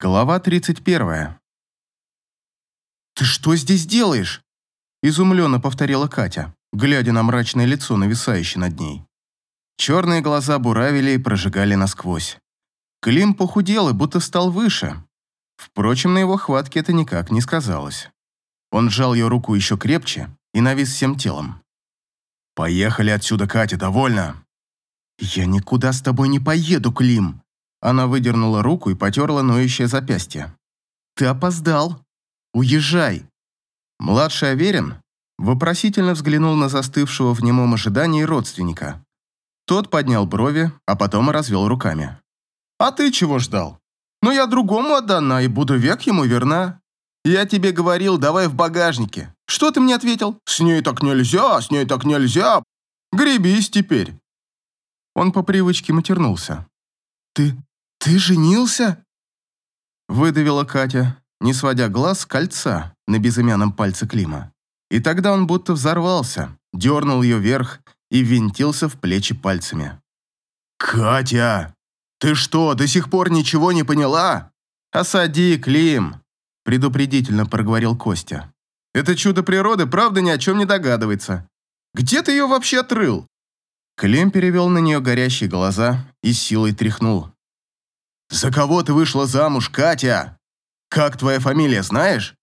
Глава 31. «Ты что здесь делаешь?» Изумленно повторила Катя, глядя на мрачное лицо, нависающее над ней. Черные глаза буравили и прожигали насквозь. Клим похудел и будто стал выше. Впрочем, на его хватке это никак не сказалось. Он сжал ее руку еще крепче и навис всем телом. «Поехали отсюда, Катя, довольно!» «Я никуда с тобой не поеду, Клим!» Она выдернула руку и потерла ноющее запястье. «Ты опоздал! Уезжай!» Младший Аверин вопросительно взглянул на застывшего в немом ожидании родственника. Тот поднял брови, а потом развел руками. «А ты чего ждал? Ну, я другому отдана и буду век ему верна. Я тебе говорил, давай в багажнике. Что ты мне ответил? С ней так нельзя, с ней так нельзя. Гребись теперь». Он по привычке матернулся. «Ты... ты женился?» Выдавила Катя, не сводя глаз с кольца на безымянном пальце Клима. И тогда он будто взорвался, дернул ее вверх и винтился в плечи пальцами. «Катя, ты что, до сих пор ничего не поняла?» «Осади, Клим!» – предупредительно проговорил Костя. «Это чудо природы, правда, ни о чем не догадывается. Где ты ее вообще отрыл?» Клим перевел на нее горящие глаза и силой тряхнул. «За кого ты вышла замуж, Катя? Как твоя фамилия, знаешь?»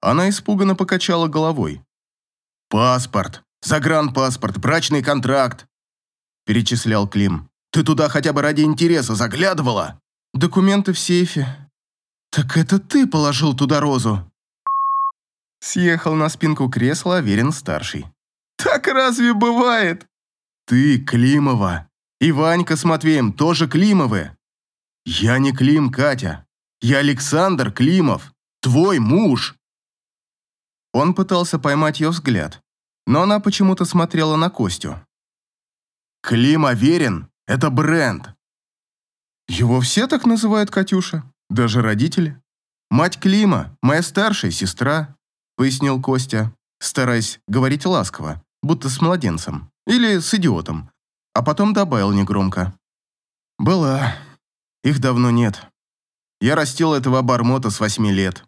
Она испуганно покачала головой. «Паспорт, загранпаспорт, брачный контракт», перечислял Клим. «Ты туда хотя бы ради интереса заглядывала?» «Документы в сейфе». «Так это ты положил туда розу?» Съехал на спинку кресла Аверин-старший. «Так разве бывает?» «Ты Климова. И Ванька с Матвеем тоже Климовы. Я не Клим, Катя. Я Александр Климов, твой муж». Он пытался поймать ее взгляд, но она почему-то смотрела на Костю. «Клим Аверин – это бренд». «Его все так называют, Катюша, даже родители. Мать Клима – моя старшая сестра», – пояснил Костя, стараясь говорить ласково, будто с младенцем или с идиотом, а потом добавил негромко. «Была. Их давно нет. Я растил этого обормота с восьми лет.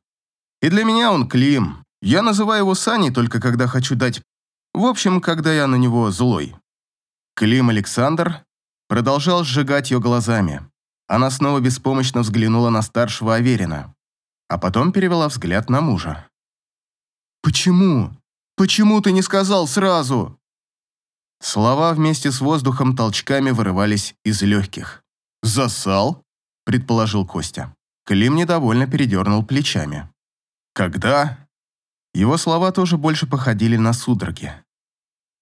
И для меня он Клим, я называю его Саней только когда хочу дать... В общем, когда я на него злой. Клим Александр продолжал сжигать ее глазами. Она снова беспомощно взглянула на старшего Аверина, а потом перевела взгляд на мужа. «Почему? Почему ты не сказал сразу?» Слова вместе с воздухом толчками вырывались из легких. «Засал?» – предположил Костя. Клим недовольно передернул плечами. «Когда?» Его слова тоже больше походили на судороги.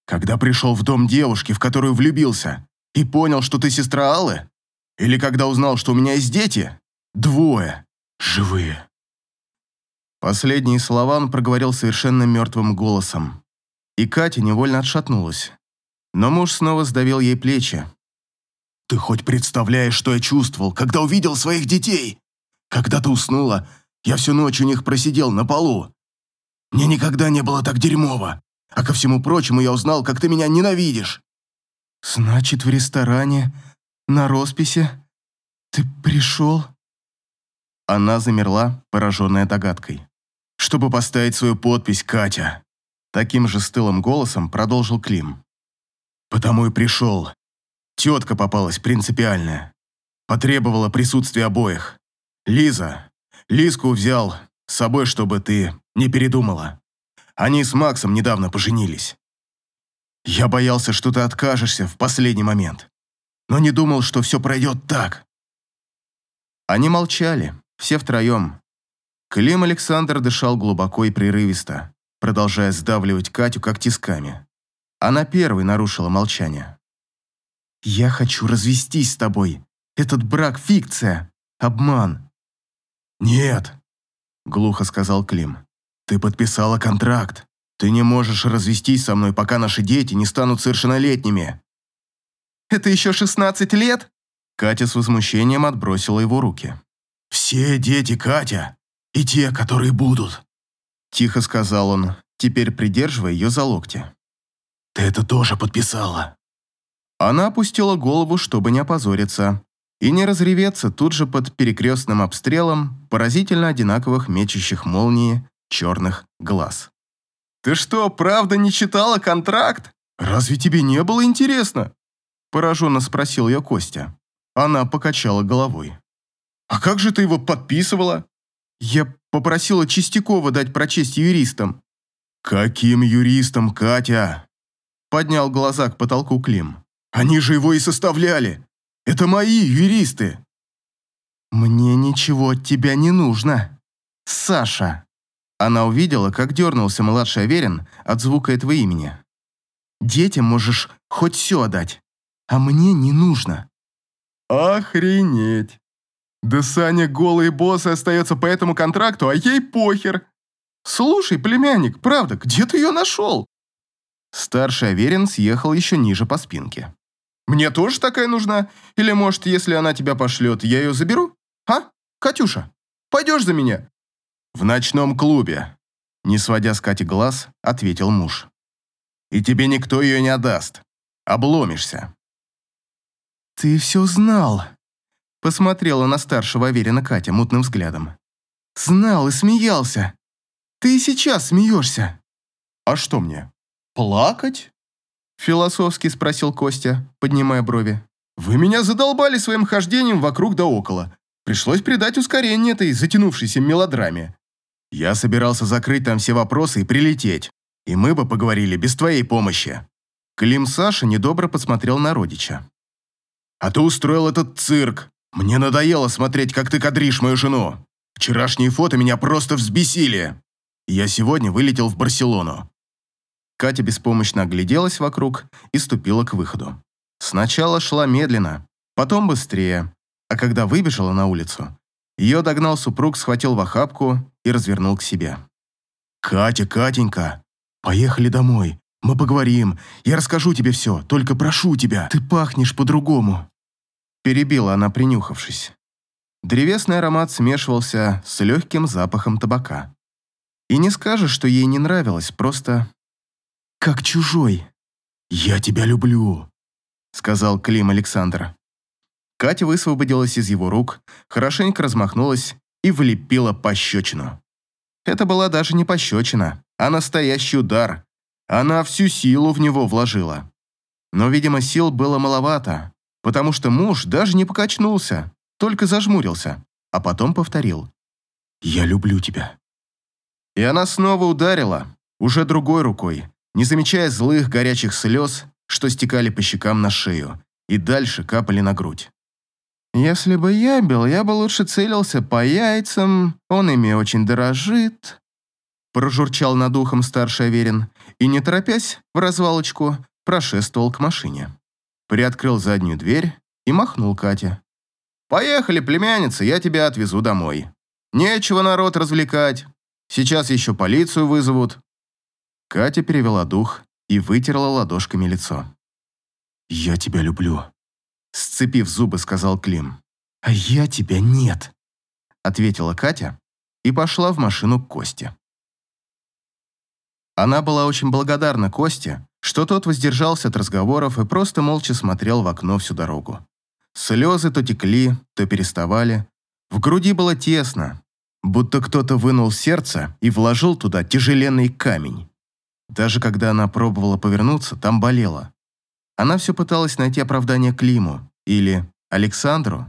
«Когда пришел в дом девушки, в которую влюбился, и понял, что ты сестра Аллы? Или когда узнал, что у меня есть дети? Двое. Живые». Последние слова он проговорил совершенно мертвым голосом. И Катя невольно отшатнулась. Но муж снова сдавил ей плечи. «Ты хоть представляешь, что я чувствовал, когда увидел своих детей? Когда ты уснула, я всю ночь у них просидел на полу. Мне никогда не было так дерьмово. А ко всему прочему я узнал, как ты меня ненавидишь». «Значит, в ресторане, на росписи, ты пришел?» Она замерла, пораженная догадкой. «Чтобы поставить свою подпись, Катя!» Таким же стылым голосом продолжил Клим. «Потому и пришел. Тетка попалась принципиальная. Потребовала присутствия обоих. Лиза. Лизку взял с собой, чтобы ты не передумала. Они с Максом недавно поженились. Я боялся, что ты откажешься в последний момент, но не думал, что все пройдет так. Они молчали, все втроем. Клим Александр дышал глубоко и прерывисто, продолжая сдавливать Катю как тисками. Она первой нарушила молчание. «Я хочу развестись с тобой. Этот брак – фикция, обман». «Нет», – глухо сказал Клим. «Ты подписала контракт. Ты не можешь развестись со мной, пока наши дети не станут совершеннолетними». «Это еще 16 лет?» Катя с возмущением отбросила его руки. «Все дети, Катя, и те, которые будут», – тихо сказал он, теперь придерживая ее за локти. «Ты это тоже подписала?» Она опустила голову, чтобы не опозориться, и не разреветься тут же под перекрестным обстрелом поразительно одинаковых мечущих молнии черных глаз. «Ты что, правда не читала контракт? Разве тебе не было интересно?» Пораженно спросил я Костя. Она покачала головой. «А как же ты его подписывала?» «Я попросила Чистякова дать прочесть юристам». «Каким юристам, Катя?» Поднял глаза к потолку Клим. «Они же его и составляли. Это мои юристы». «Мне ничего от тебя не нужно, Саша». Она увидела, как дернулся младший Аверин от звука этого имени. «Детям можешь хоть все отдать, а мне не нужно». «Охренеть! Да Саня голый босс и остается по этому контракту, а ей похер. Слушай, племянник, правда, где ты ее нашел?» Старший Аверин съехал еще ниже по спинке. «Мне тоже такая нужна? Или, может, если она тебя пошлет, я ее заберу? А, Катюша, пойдешь за меня?» «В ночном клубе», — не сводя с Кати глаз, ответил муж. «И тебе никто ее не отдаст. Обломишься». «Ты все знал», — посмотрела на старшего Аверина Катя мутным взглядом. «Знал и смеялся. Ты и сейчас смеешься». «А что мне, плакать?» Философски спросил Костя, поднимая брови. «Вы меня задолбали своим хождением вокруг да около. Пришлось придать ускорение этой затянувшейся мелодраме. Я собирался закрыть там все вопросы и прилететь, и мы бы поговорили без твоей помощи». Клим Саша недобро посмотрел на родича. «А ты устроил этот цирк. Мне надоело смотреть, как ты кадришь мою жену. Вчерашние фото меня просто взбесили. Я сегодня вылетел в Барселону». Катя беспомощно огляделась вокруг и ступила к выходу. Сначала шла медленно, потом быстрее, а когда выбежала на улицу, ее догнал супруг, схватил в охапку и развернул к себе. «Катя, Катенька, поехали домой. Мы поговорим. Я расскажу тебе все, только прошу тебя. Ты пахнешь по-другому». Перебила она, принюхавшись. Древесный аромат смешивался с легким запахом табака. И не скажешь, что ей не нравилось, просто... Как чужой. «Я тебя люблю», — сказал Клим Александр. Катя высвободилась из его рук, хорошенько размахнулась и влепила пощечину. Это была даже не пощечина, а настоящий удар. Она всю силу в него вложила. Но, видимо, сил было маловато, потому что муж даже не покачнулся, только зажмурился, а потом повторил. «Я люблю тебя». И она снова ударила, уже другой рукой, не замечая злых горячих слез, что стекали по щекам на шею и дальше капали на грудь. Если бы я бил, я бы лучше целился по яйцам, он ими очень дорожит. Прожурчал над ухом старший Аверин и, не торопясь, в развалочку прошествовал к машине. Приоткрыл заднюю дверь и махнул Кате. «Поехали, племянница, я тебя отвезу домой. Нечего народ развлекать. Сейчас еще полицию вызовут». Катя перевела дух и вытерла ладошками лицо. «Я тебя люблю», Сцепив зубы, сказал Клим. «А я тебя нет», — ответила Катя и пошла в машину к Косте. Она была очень благодарна Косте, что тот воздержался от разговоров и просто молча смотрел в окно всю дорогу. Слезы то текли, то переставали. В груди было тесно, будто кто-то вынул сердце и вложил туда тяжеленный камень. Даже когда она пробовала повернуться, там болело. Она все пыталась найти оправдание Климу или Александру.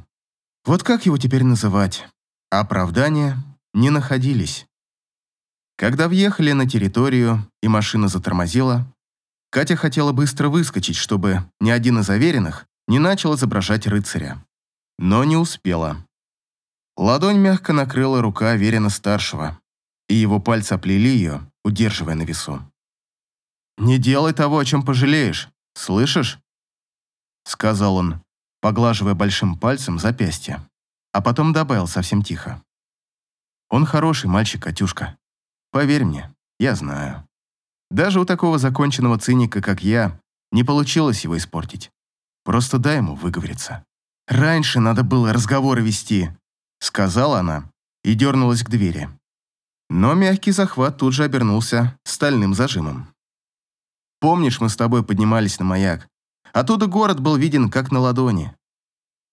Вот как его теперь называть? Оправдания не находились. Когда въехали на территорию и машина затормозила, Катя хотела быстро выскочить, чтобы ни один из заверенных не начал изображать рыцаря. Но не успела. Ладонь мягко накрыла рука Верина-старшего, и его пальцы оплели ее, удерживая на весу. «Не делай того, о чем пожалеешь. «Слышишь?» — сказал он, поглаживая большим пальцем запястье, а потом добавил совсем тихо. «Он хороший мальчик, Катюшка. Поверь мне, я знаю. Даже у такого законченного циника, как я, не получилось его испортить. Просто дай ему выговориться. Раньше надо было разговоры вести», — сказала она и дернулась к двери. Но мягкий захват тут же обернулся стальным зажимом. Помнишь, мы с тобой поднимались на маяк? Оттуда город был виден как на ладони.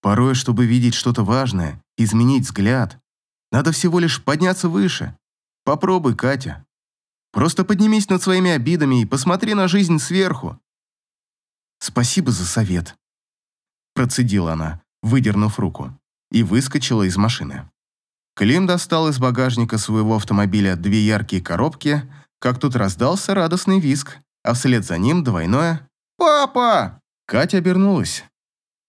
Порой, чтобы видеть что-то важное, изменить взгляд, надо всего лишь подняться выше. Попробуй, Катя. Просто поднимись над своими обидами и посмотри на жизнь сверху. Спасибо за совет. Процедила она, выдернув руку, и выскочила из машины. Клим достал из багажника своего автомобиля две яркие коробки, как тут раздался радостный визг, а вслед за ним двойное «Папа!». Катя обернулась.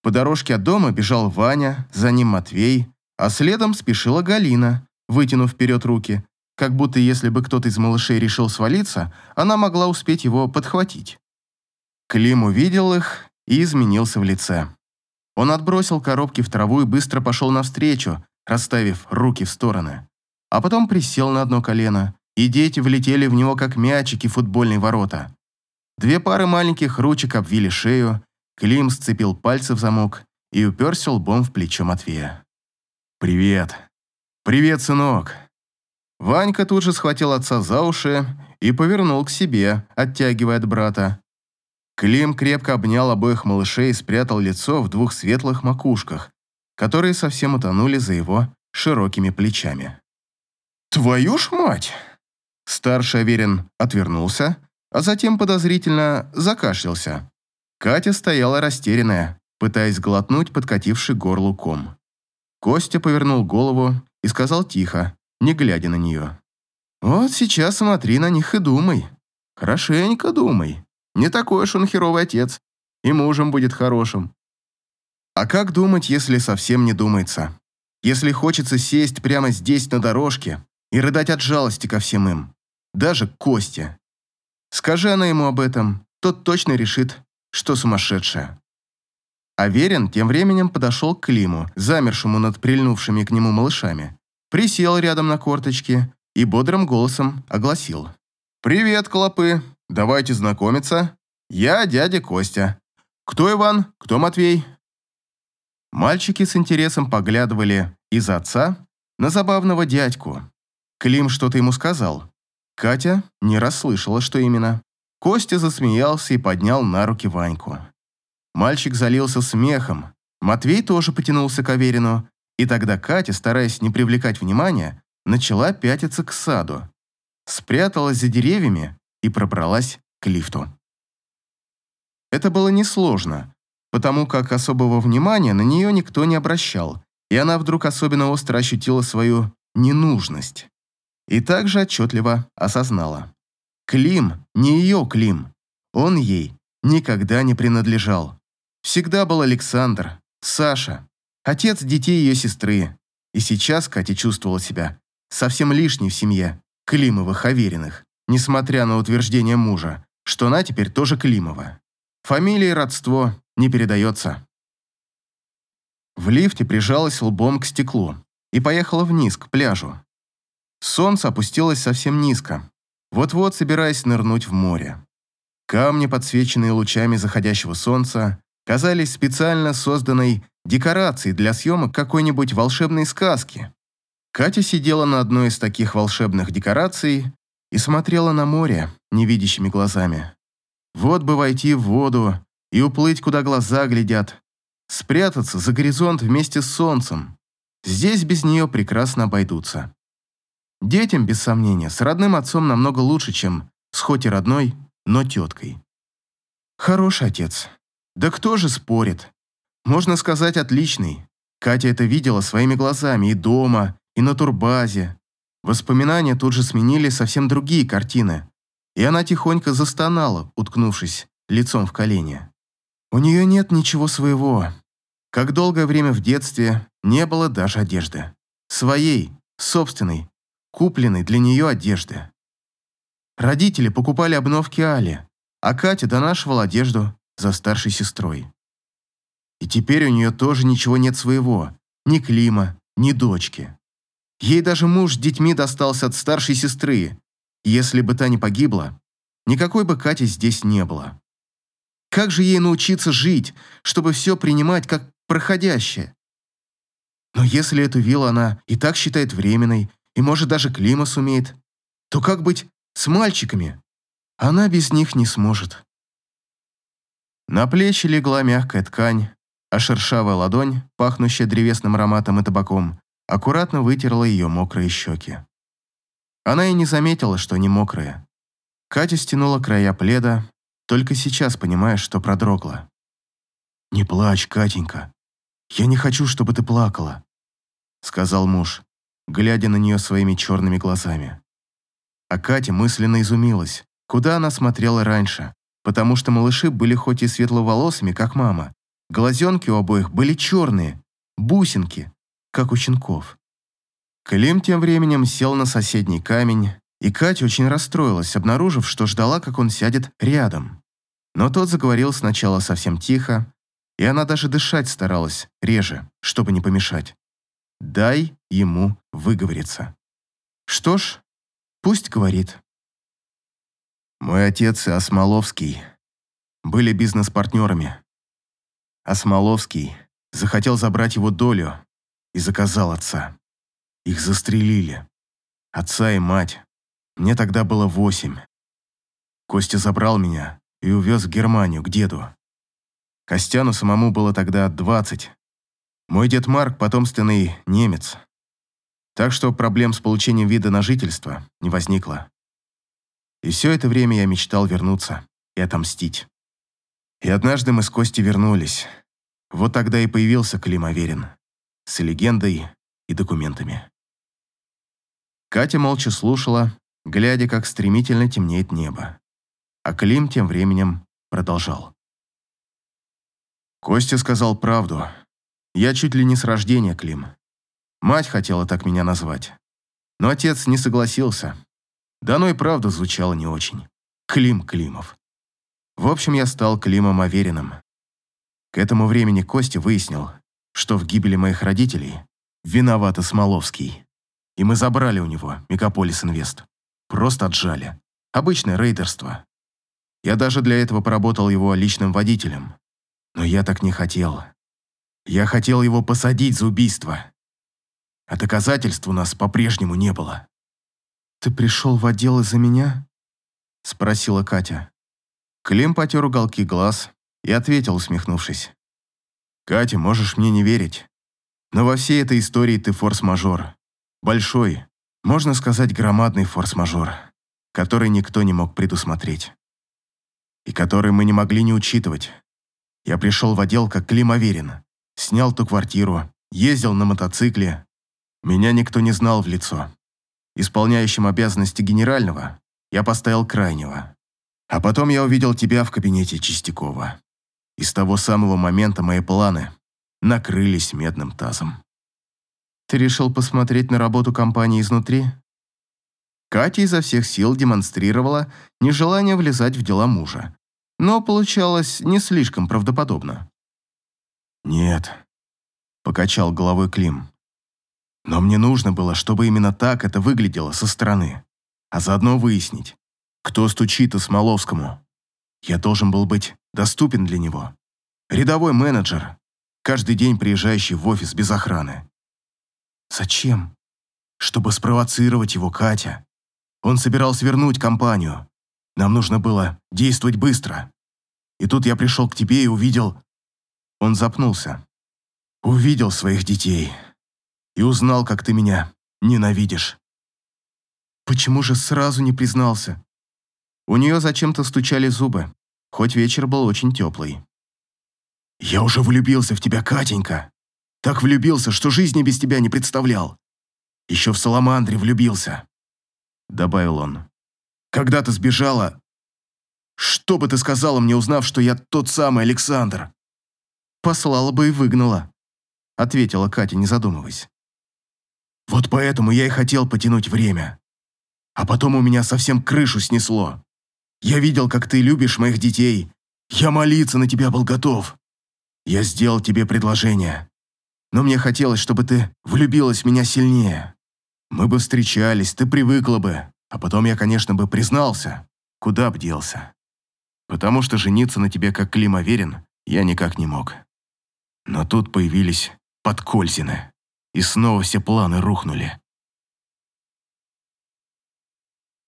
По дорожке от дома бежал Ваня, за ним Матвей, а следом спешила Галина, вытянув вперед руки, как будто если бы кто-то из малышей решил свалиться, она могла успеть его подхватить. Клим увидел их и изменился в лице. Он отбросил коробки в траву и быстро пошел навстречу, расставив руки в стороны. А потом присел на одно колено, и дети влетели в него, как мячики в футбольные ворота. Две пары маленьких ручек обвили шею, Клим сцепил пальцы в замок и уперся лбом в плечо Матвея. «Привет. Привет, сынок». Ванька тут же схватил отца за уши и повернул к себе, оттягивая от брата. Клим крепко обнял обоих малышей и спрятал лицо в двух светлых макушках, которые совсем утонули за его широкими плечами. «Твою ж мать!» Старший Аверин отвернулся, а затем подозрительно закашлялся. Катя стояла растерянная, пытаясь глотнуть подкативший горлу ком. Костя повернул голову и сказал тихо, не глядя на нее. «Вот сейчас смотри на них и думай. Хорошенько думай. Не такой уж он херовый отец. И мужем будет хорошим. А как думать, если совсем не думается? Если хочется сесть прямо здесь на дорожке и рыдать от жалости ко всем им? Даже Косте. Скажи она ему об этом, тот точно решит, что сумасшедшая. Аверин тем временем подошел к Климу, замершему над прильнувшими к нему малышами, присел рядом на корточки и бодрым голосом огласил. «Привет, клопы! Давайте знакомиться. Я дядя Костя. Кто Иван, кто Матвей?» Мальчики с интересом поглядывали из отца на забавного дядьку. Клим что-то ему сказал. Катя не расслышала, что именно. Костя засмеялся и поднял на руки Ваньку. Мальчик залился смехом. Матвей тоже потянулся к Аверину, и тогда Катя, стараясь не привлекать внимания, начала пятиться к саду. Спряталась за деревьями и пробралась к лифту. Это было несложно, потому как особого внимания на нее никто не обращал, и она вдруг особенно остро ощутила свою ненужность. И также отчетливо осознала. Клим не ее Клим. Он ей никогда не принадлежал. Всегда был Александр, Саша, отец детей ее сестры. И сейчас Катя чувствовала себя совсем лишней в семье Климовых-Авериных, несмотря на утверждение мужа, что она теперь тоже Климова. Фамилия и родство не передается. В лифте прижалась лбом к стеклу и поехала вниз, к пляжу. Солнце опустилось совсем низко, вот-вот собираясь нырнуть в море. Камни, подсвеченные лучами заходящего солнца, казались специально созданной декорацией для съемок какой-нибудь волшебной сказки. Катя сидела на одной из таких волшебных декораций и смотрела на море невидящими глазами. Вот бы войти в воду и уплыть, куда глаза глядят, спрятаться за горизонт вместе с солнцем. Здесь без нее прекрасно обойдутся. Детям, без сомнения, с родным отцом намного лучше, чем с хоть и родной, но теткой. Хороший отец. Да кто же спорит? Можно сказать, отличный. Катя это видела своими глазами и дома, и на турбазе. Воспоминания тут же сменили совсем другие картины, и она тихонько застонала, уткнувшись лицом в колени. У нее нет ничего своего. Как долгое время в детстве не было даже одежды. Своей, собственной, купленной для нее одежды. Родители покупали обновки Али, а Катя донашивала одежду за старшей сестрой. И теперь у нее тоже ничего нет своего, ни Клима, ни дочки. Ей даже муж с детьми достался от старшей сестры. Если бы та не погибла, никакой бы Кати здесь не было. Как же ей научиться жить, чтобы все принимать как проходящее? Но если эту виллу она и так считает временной, и, может, даже Клима сумеет, то как быть с мальчиками? Она без них не сможет. На плечи легла мягкая ткань, а шершавая ладонь, пахнущая древесным ароматом и табаком, аккуратно вытерла ее мокрые щеки. Она и не заметила, что они мокрые. Катя стянула края пледа, только сейчас понимая, что продрогла. «Не плачь, Катенька. Я не хочу, чтобы ты плакала», — сказал муж, глядя на нее своими черными глазами. А Катя мысленно изумилась, куда она смотрела раньше, потому что малыши были хоть и светловолосыми, как мама, глазенки у обоих были черные, бусинки, как у щенков. Клим тем временем сел на соседний камень, и Катя очень расстроилась, обнаружив, что ждала, как он сядет рядом. Но тот заговорил сначала совсем тихо, и она даже дышать старалась реже, чтобы не помешать. Дай ему выговориться. Что ж, пусть говорит. Мой отец и Осмоловский были бизнес-партнерами. Осмоловский захотел забрать его долю и заказал отца. Их застрелили. Отца и мать. Мне тогда было восемь. Костя забрал меня и увез в Германию, к деду. Костяну самому было тогда двадцать. Мой дед Марк – потомственный немец. Так что проблем с получением вида на жительство не возникло. И все это время я мечтал вернуться и отомстить. И однажды мы с Костей вернулись. Вот тогда и появился Клим Аверин. С легендой и документами. Катя молча слушала, глядя, как стремительно темнеет небо. А Клим тем временем продолжал. Костя сказал правду. Я чуть ли не с рождения Клим. Мать хотела так меня назвать. Но отец не согласился. Да оно и правда звучало не очень. Клим Климов. В общем, я стал Климом Авериным. К этому времени Костя выяснил, что в гибели моих родителей виноват Смоловский. И мы забрали у него Мегаполис Инвест. Просто отжали. Обычное рейдерство. Я даже для этого поработал его личным водителем. Но я так не хотел. Я хотел его посадить за убийство. А доказательств у нас по-прежнему не было. «Ты пришел в отдел из-за меня?» — спросила Катя. Клим потер уголки глаз и ответил, усмехнувшись. «Катя, можешь мне не верить, но во всей этой истории ты форс-мажор. Большой, можно сказать, громадный форс-мажор, который никто не мог предусмотреть. И который мы не могли не учитывать. Я пришел в отдел как Клим Аверин, снял ту квартиру, ездил на мотоцикле. Меня никто не знал в лицо. Исполняющим обязанности генерального я поставил крайнего. А потом я увидел тебя в кабинете Чистякова. И с того самого момента мои планы накрылись медным тазом. Ты решил посмотреть на работу компании изнутри? Катя изо всех сил демонстрировала нежелание влезать в дела мужа, но получалось не слишком правдоподобно. «Нет», — покачал головой Клим. «Но мне нужно было, чтобы именно так это выглядело со стороны, а заодно выяснить, кто стучит Осмоловскому. Я должен был быть доступен для него. Рядовой менеджер, каждый день приезжающий в офис без охраны. Зачем? Чтобы спровоцировать его, Катя. Он собирался вернуть компанию, нам нужно было действовать быстро. И тут я пришел к тебе и увидел... Он запнулся. Увидел своих детей. И узнал, как ты меня ненавидишь. Почему же сразу не признался? У нее зачем-то стучали зубы, хоть вечер был очень теплый. «Я уже влюбился в тебя, Катенька. Так влюбился, что жизни без тебя не представлял. Еще в Саламандре влюбился», — добавил он. Когда ты сбежала, что бы ты сказала мне, узнав, что я тот самый Александр? Послала бы и выгнала, ответила Катя, не задумываясь. Вот поэтому я и хотел потянуть время. А потом у меня совсем крышу снесло. Я видел, как ты любишь моих детей. Я молиться на тебя был готов. Я сделал тебе предложение. Но мне хотелось, чтобы ты влюбилась в меня сильнее. Мы бы встречались, ты привыкла бы. А потом я, конечно, бы признался, куда б делся. Потому что жениться на тебе как Клим Аверин я никак не мог. Но тут появились подкользины, и снова все планы рухнули.